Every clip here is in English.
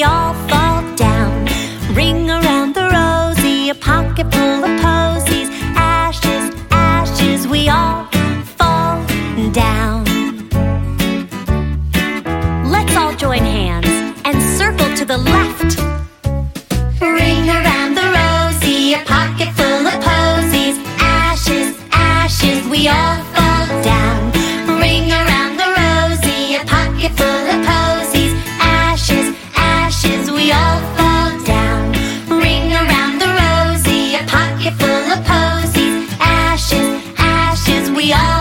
we all fall down. Ring around the rosy, a pocket full of posies. Ashes, ashes, we all fall down. Let's all join hands and circle to the left. we are.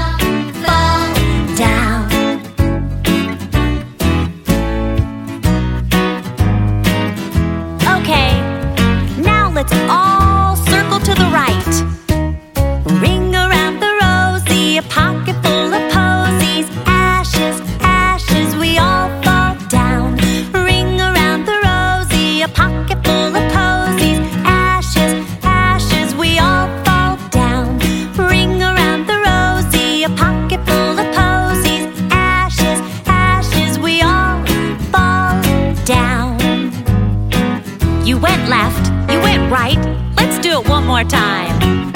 You went left, you went right. Let's do it one more time.